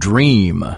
dream.